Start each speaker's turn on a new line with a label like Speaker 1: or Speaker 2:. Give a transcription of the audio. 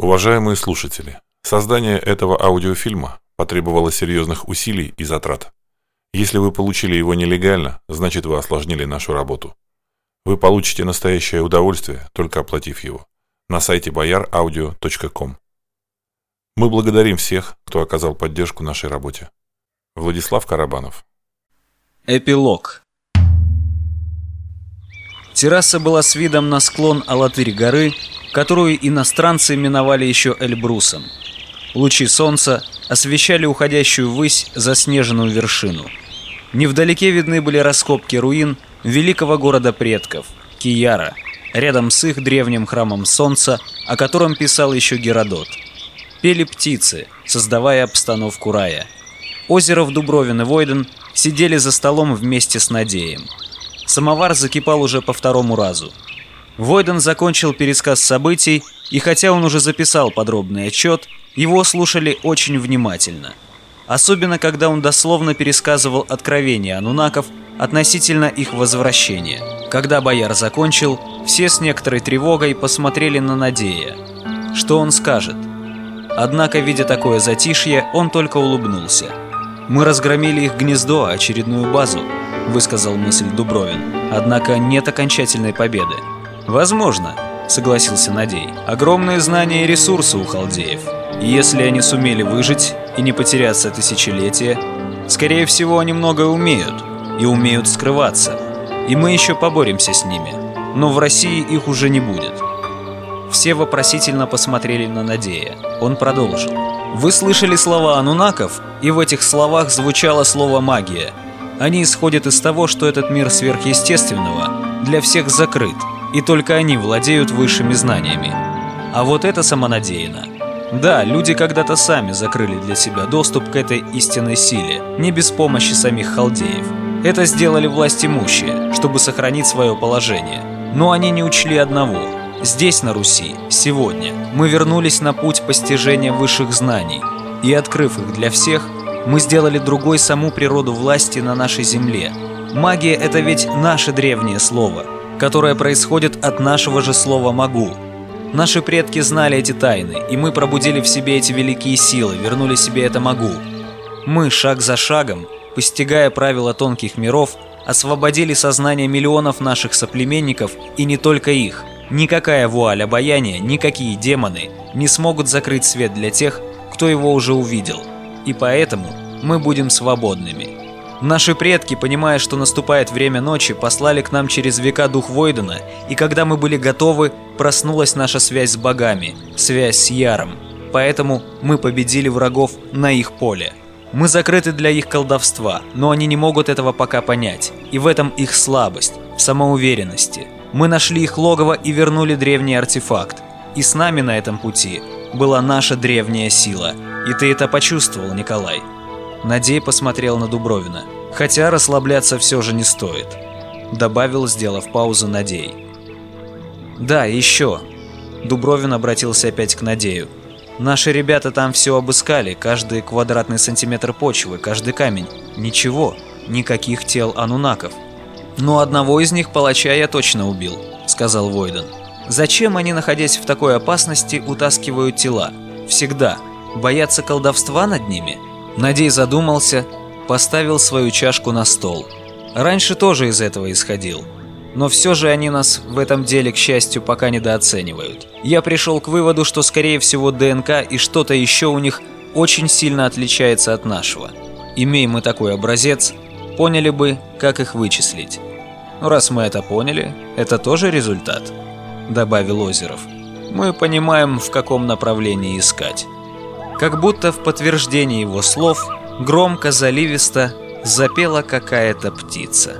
Speaker 1: Уважаемые слушатели, создание этого аудиофильма потребовало серьезных усилий и затрат. Если вы получили его нелегально, значит вы осложнили нашу работу. Вы получите настоящее удовольствие, только оплатив его, на сайте boyaraudio.com. Мы благодарим всех, кто оказал поддержку нашей работе. Владислав Карабанов.
Speaker 2: Эпилог Терраса была с видом на склон Алатырь горы, которую иностранцы именовали еще Эльбрусом. Лучи солнца освещали уходящую ввысь заснеженную вершину. Невдалеке видны были раскопки руин великого города предков – Кияра, рядом с их древним храмом солнца, о котором писал еще Геродот. Пели птицы, создавая обстановку рая. Озеров, Дубровин и Войден сидели за столом вместе с Надеем. Самовар закипал уже по второму разу – Войден закончил пересказ событий, и хотя он уже записал подробный отчет, его слушали очень внимательно. Особенно, когда он дословно пересказывал откровения анунаков относительно их возвращения. Когда бояр закончил, все с некоторой тревогой посмотрели на Надея. Что он скажет? Однако, видя такое затишье, он только улыбнулся. «Мы разгромили их гнездо, очередную базу», — высказал мысль Дубровин. «Однако нет окончательной победы. «Возможно», — согласился Надей. «Огромные знания и ресурсы у халдеев. И если они сумели выжить и не потеряться тысячелетия, скорее всего, они многое умеют и умеют скрываться. И мы еще поборемся с ними. Но в России их уже не будет». Все вопросительно посмотрели на Надея. Он продолжил. «Вы слышали слова анунаков, и в этих словах звучало слово «магия». Они исходят из того, что этот мир сверхъестественного для всех закрыт, и только они владеют высшими знаниями. А вот это самонадеянно. Да, люди когда-то сами закрыли для себя доступ к этой истинной силе, не без помощи самих халдеев. Это сделали власть имущие, чтобы сохранить свое положение. Но они не учли одного. Здесь, на Руси, сегодня, мы вернулись на путь постижения высших знаний. И открыв их для всех, мы сделали другой саму природу власти на нашей земле. Магия – это ведь наше древнее слово – которое происходит от нашего же слова «могу». Наши предки знали эти тайны, и мы пробудили в себе эти великие силы, вернули себе это «могу». Мы, шаг за шагом, постигая правила тонких миров, освободили сознание миллионов наших соплеменников и не только их. Никакая вуаль обаяния, никакие демоны не смогут закрыть свет для тех, кто его уже увидел. И поэтому мы будем свободными. Наши предки, понимая, что наступает время ночи, послали к нам через века дух Войдена, и когда мы были готовы, проснулась наша связь с богами, связь с Яром. Поэтому мы победили врагов на их поле. Мы закрыты для их колдовства, но они не могут этого пока понять, и в этом их слабость, в самоуверенности. Мы нашли их логово и вернули древний артефакт. И с нами на этом пути была наша древняя сила. И ты это почувствовал, Николай. Надей посмотрел на Дубровина. «Хотя расслабляться все же не стоит», — добавил, сделав паузу Надей. «Да, еще». Дубровин обратился опять к Надею. «Наши ребята там все обыскали, каждый квадратный сантиметр почвы, каждый камень. Ничего, никаких тел анунаков. Но одного из них палача я точно убил», — сказал Войден. «Зачем они, находясь в такой опасности, утаскивают тела? Всегда. Боятся колдовства над ними?» Надей задумался, поставил свою чашку на стол. Раньше тоже из этого исходил. Но все же они нас в этом деле, к счастью, пока недооценивают. Я пришел к выводу, что скорее всего ДНК и что-то еще у них очень сильно отличается от нашего. Имеем мы такой образец, поняли бы, как их вычислить. Ну, раз мы это поняли, это тоже результат, добавил Озеров. Мы понимаем, в каком направлении искать. Как будто в подтверждение его слов, громко заливисто запела какая-то птица.